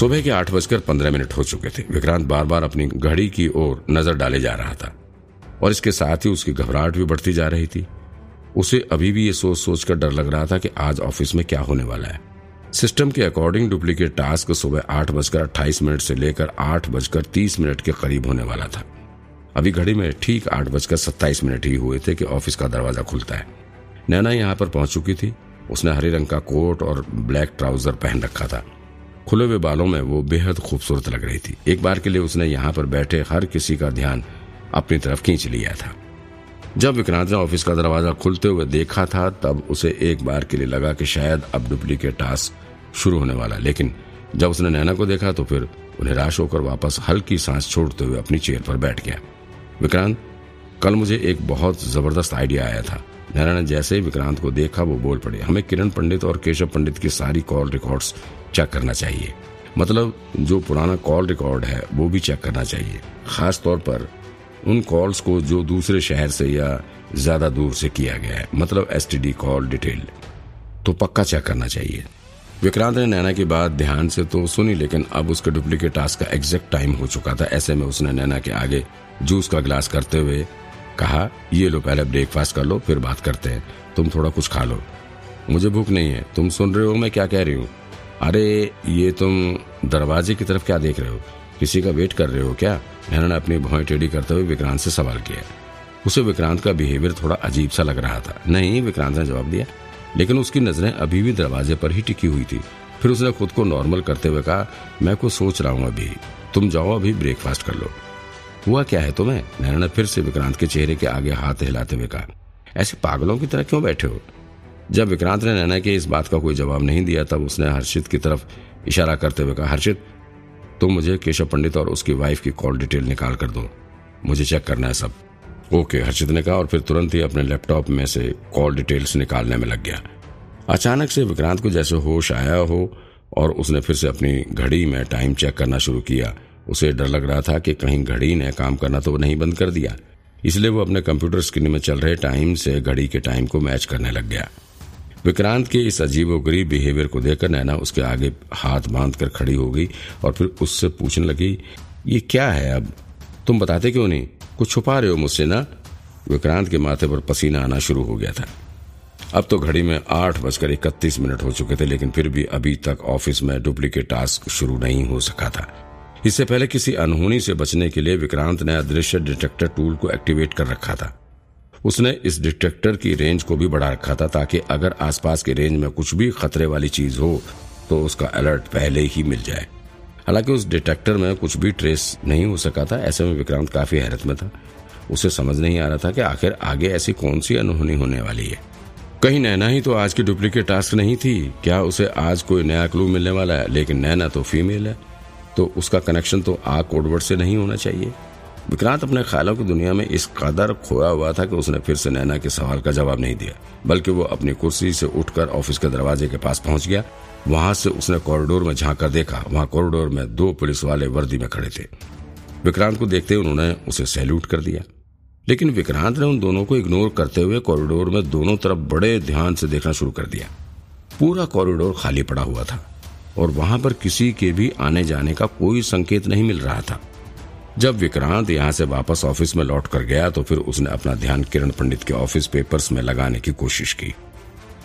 सुबह के आठ बजकर पंद्रह मिनट हो चुके थे। विक्रांत बार बार अपनी घड़ी की ओर नज़र डाले जा रहा था और इसके साथ ही उसकी घबराहट भी बढ़ती जा रही थी। उसे अभी भी ये सोच सोच कर डर लग रहा था कि आज ऑफ़िस में क्या होने वाला है। सिस्टम के अकॉर्डिंग डुप्लीकेट टास्क सुबह आठ बजकर अट्ठाईस मिनट से लेकर आठ बजकर तीस मिनट के करीब होने वाला था। अभी घड़ी में ठीक आठ बजकर सत्ताईस मिनट ही हुए थे कि ऑफ़िस का दरवाज़ा खुलता है। नैना यहाँ पर पहुँच चुकी थी। उसने हरे रंग का कोट और ब्लैक ट्राउज़र पहन रखा था। खुले हुए बालों में वो बेहद खूबसूरत लग रही थी। एक बार के लिए उसने यहाँ पर बैठे हर किसी का ध्यान अपनी तरफ़ खींच लिया था। जब विक्रांत ने ऑफ़िस का दरवाज़ा खुलते हुए देखा था, तब उसे एक बार के लिए लगा कि शायद अब डुप्लीकेट टास्क शुरू होने वाला लेकिन जब उसने नैना को देखा तो फिर उन्हें राश होकर वापस हल्की सांस छोड़ते हुए अपनी चेयर पर बैठ गया। विक्रांत, कल मुझे एक बहुत ज़बरदस्त आइडिया आया था। नैना ने जैसे ही विक्रांत को देखा, वो बोल पड़े, हमें किरण पंडित और केशव पंडित की सारी कॉल रिकॉर्ड्स चेक करना चाहिए। मतलब जो पुराना कॉल रिकॉर्ड है, वो भी चेक करना चाहिए। खास तौर पर, उन कॉल्स को जो दूसरे शहर से या ज़्यादा दूर से किया गया है मतलब एसटीडी कॉल डिटेल तो पक्का चेक करना चाहिए। विक्रांत ने नैना की बात ध्यान से तो सुनी, लेकिन अब उसके डुप्लीकेट टास्क का एग्जैक्ट टाइम हो चुका था। ऐसे में उसने नैना के आगे जूस का ग्लास करते हुए कहा, ये लो, पहले ब्रेकफास्ट कर लो, फिर बात करते हैं। तुम थोड़ा कुछ खा लो। मुझे भूख नहीं है। तुम सुन रहे हो, मैं क्या कह रही हूँ? अरे, ये तुम दरवाजे की तरफ़ क्या देख रहे हो? किसी का वेट कर रहे हो क्या? नैना ने अपनी भौएँ टेढ़ी करते हुए विक्रांत से सवाल किया। उसे विक्रांत का बिहेवियर थोड़ा अजीब सा लग रहा था। नहीं, विक्रांत ने जवाब दिया, लेकिन उसकी नज़रें अभी भी दरवाजे पर ही टिकी हुई थी। फिर उसने खुद को नॉर्मल करते हुए कहा, मैं कुछ सोच रहा हूँ अभी। तुम जाओ, अभी ब्रेकफास्ट कर लो। हुआ क्या है तुम्हें? नैना ने फिर से विक्रांत के चेहरे के आगे हाथ हिलाते हुए कहा, ऐसे पागलों की तरह क्यों बैठे हो? जब विक्रांत ने नैना के इस बात का कोई जवाब नहीं दिया, तब उसने हर्षित की तरफ़ इशारा करते हुए कहा, हर्षित, तुम मुझे केशव पंडित और उसकी वाइफ की कॉल डिटेल निकाल कर दो। मुझे चेक करना है सब. ओके, हर्षित ने कहा और फिर तुरंत ही अपने लैपटॉप में से कॉल डिटेल्स निकालने में लग गया। अचानक से विक्रांत को जैसे होश आया हो और उसने फिर से अपनी घड़ी में टाइम चेक करना शुरू किया। उसे डर लग रहा था कि कहीं घड़ी ने काम करना तो नहीं बंद कर दिया। इसलिए वो अपने कंप्यूटर स्क्रीन में चल रहे टाइम से घड़ी के टाइम को मैच करने लग गया। विक्रांत के इस अजीबोगरीब बिहेवियर को देखकर नैना उसके आगे हाथ बाँध कर खड़ी हो गई और फिर उससे पूछने लगी, ये क्या है अब? तुम बताते क्यों नहीं? कुछ छुपा रहे हो मुझसे ना? विक्रांत के माथे पर पसीना आना शुरू हो गया था। अब तो घड़ी में आठ बजकर इकतीस मिनट हो चुके थे, लेकिन फिर भी अभी तक ऑफ़िस में डुप्लीकेट टास्क शुरू नहीं हो सका था। इससे पहले किसी अनहोनी से बचने के लिए विक्रांत ने अदृश्य डिटेक्टर टूल को एक्टिवेट कर रखा था। उसने इस डिटेक्टर की रेंज को भी बढ़ा रखा था ताकि अगर आसपास के रेंज में कुछ भी खतरे वाली चीज़ हो तो उसका अलर्ट पहले ही मिल जाए। हालाँकि उस डिटेक्टर में कुछ भी ट्रेस नहीं हो सका था, ऐसे में विक्रांत काफ़ी हैरत में था। उसे समझ नहीं आ रहा था कि आखिर आगे ऐसी कौन सी अनहोनी होने वाली है। कहीं नैना ही तो आज की डुप्लीकेट टास्क नहीं थी। क्या उसे आज कोई नया क्लू मिलने वाला है? लेकिन नैना तो फीमेल है। तो उसका कनेक्शन तो आ कोडवर्ड से नहीं होना चाहिए। विक्रांत अपने ख्यालों की दुनिया में इस कदर खोया हुआ था कि उसने फिर से नैना के सवाल का जवाब नहीं दिया, बल्कि वो अपनी कुर्सी से उठकर ऑफ़िस के दरवाजे के पास पहुँच गया। वहाँ से उसने कॉरिडोर में झाँक कर देखा। वहाँ कॉरिडोर में दो पुलिस वाले वर्दी में खड़े थे। विक्रांत को देखते हुए उन्होंने उसे सैल्यूट कर दिया। लेकिन विक्रांत ने उन दोनों को इग्नोर करते हुए कॉरिडोर में दोनों तरफ़ बड़े ध्यान से देखना शुरू कर दिया। पूरा कॉरिडोर खाली पड़ा हुआ था। और वहाँ पर किसी के भी आने जाने का कोई संकेत नहीं मिल रहा था। जब विक्रांत यहाँ से वापस ऑफ़िस में लौट कर गया तो फिर उसने अपना ध्यान किरण पंडित के ऑफ़िस पेपर्स में लगाने की कोशिश की।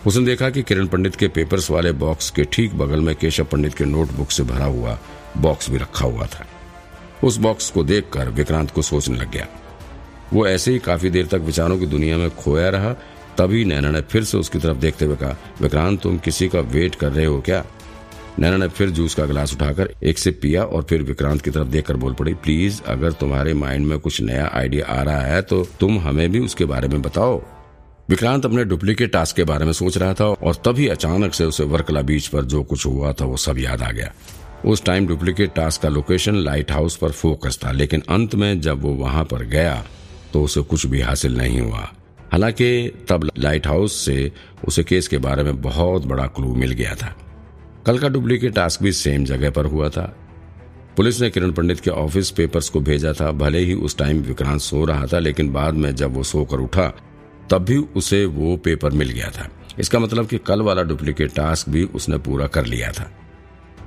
उसने देखा कि किरण पंडित के पेपर्स वाले बॉक्स के ठीक बगल में केशव पंडित के नोटबुक से भरा हुआ बॉक्स भी रखा हुआ था। उस बॉक्स को देखकर विक्रांत को सोचने लग गया। वो ऐसे ही काफ़ी देर तक विचारों की दुनिया में खोया रहा, तभी नैना ने फिर से उसकी तरफ़ देखते हुए कहा, विक्रांत, तुम किसी का वेट कर रहे हो क्या? नैना ने फिर जूस का गिलास उठाकर एक से पिया और फिर विक्रांत की तरफ़ देखकर बोल पड़ी, प्लीज़, अगर तुम्हारे माइंड में कुछ नया आइडिया आ रहा है तो तुम हमें भी उसके बारे में बताओ। विक्रांत अपने डुप्लीकेट टास्क के बारे में सोच रहा था और तभी अचानक से उसे वर्कला बीच पर जो कुछ हुआ था, वो सब याद आ गया। उस टाइम डुप्लीकेट टास्क का लोकेशन लाइट हाउस पर फोकस था, लेकिन अंत में जब वो वहाँ पर गया तो उसे कुछ भी हासिल नहीं हुआ। हालाँकि तब लाइट हाउस से उसे केस के बारे में बहुत बड़ा क्लू मिल गया था। कल का डुप्लीकेट टास्क भी सेम जगह पर हुआ था। पुलिस ने किरण पंडित के ऑफ़िस पेपर्स को भेजा था। भले ही उस टाइम विक्रांत सो रहा था, लेकिन बाद में जब वो सोकर उठा, तब भी उसे वो पेपर मिल गया था। इसका मतलब कि कल वाला डुप्लीकेट टास्क भी उसने पूरा कर लिया था।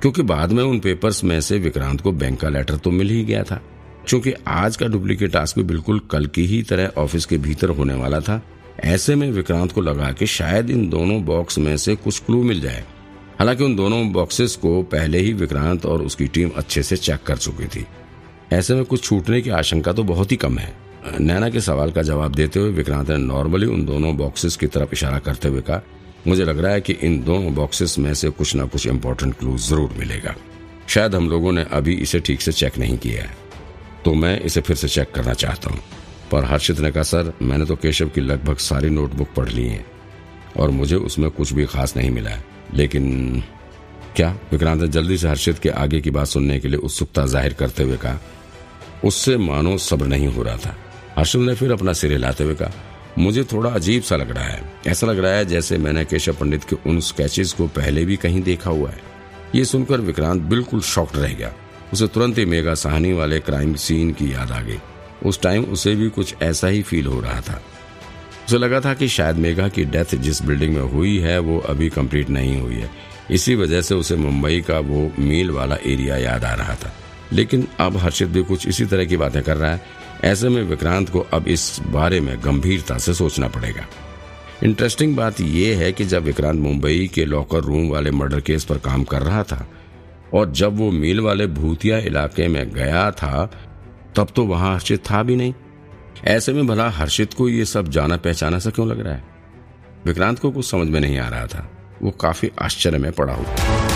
क्योंकि बाद में उन पेपर्स में से विक्रांत को बैंक का लेटर तो मिल ही गया था। क्योंकि आज का डुप्लीकेट टास्क भी बिल्कुल कल की ही तरह ऑफ़िस के भीतर होने वाला था। ऐसे में विक्रांत को लगा कि शायद इन दोनों बॉक्स में से कुछ क्लू मिल जाए। हालाँकि उन दोनों बॉक्सेस को पहले ही विक्रांत और उसकी टीम अच्छे से चेक कर चुकी थी। ऐसे में कुछ छूटने की आशंका तो बहुत ही कम है। नैना के सवाल का जवाब देते हुए विक्रांत ने नॉर्मली उन दोनों बॉक्सेस की तरफ़ इशारा करते हुए कहा, मुझे लग रहा है कि इन दोनों बॉक्सेस में से कुछ न कुछ इम्पोर्टेंट क्लू ज़रूर मिलेगा। शायद हम लोगों ने अभी इसे ठीक से चेक नहीं किया है। तो मैं इसे फिर से चेक करना चाहता हूँ। पर हर्षित ने कहा, सर, मैंने तो केशव की लगभग सारी नोटबुक पढ़ ली है और मुझे उसमें कुछ भी खास नहीं मिला है। लेकिन क्या विक्रांत ने जल्दी से हर्षित के आगे की बात सुनने के लिए उत्सुकता ज़ाहिर करते हुए कहा, उससे मानो सब्र नहीं हो रहा था। हर्षित ने फिर अपना सिर हिलाते हुए कहा, मुझे थोड़ा अजीब सा लग रहा है। ऐसा लग रहा है जैसे मैंने केशव पंडित के उन स्केचेस को पहले भी कहीं देखा हुआ है। ये सुनकर विक्रांत बिल्कुल शॉक्ड रह गया। उसे तुरंत ही मेगा साहनी वाले क्राइम सीन की याद आ गई। उस टाइम उसे भी कुछ ऐसा ही फील हो रहा था। उसे लगा था कि शायद मेघा की डेथ जिस बिल्डिंग में हुई है, वो अभी कंप्लीट नहीं हुई है। इसी वजह से उसे मुंबई का वो मील वाला एरिया याद आ रहा था। लेकिन अब हर्षित भी कुछ इसी तरह की बातें कर रहा है। ऐसे में विक्रांत को अब इस बारे में गंभीरता से सोचना पड़ेगा। इंटरेस्टिंग बात यह है कि जब विक्रांत मुंबई के लॉकर रूम वाले मर्डर केस पर काम कर रहा था, और जब वो मील वाले भूतिया इलाके में गया था, तब तो वहाँ हर्षित था भी नहीं। ऐसे में भला हर्षित को ये सब जाना पहचाना सा क्यों लग रहा है? विक्रांत को कुछ समझ में नहीं आ रहा था। वो काफ़ी आश्चर्य में पड़ा हुआ।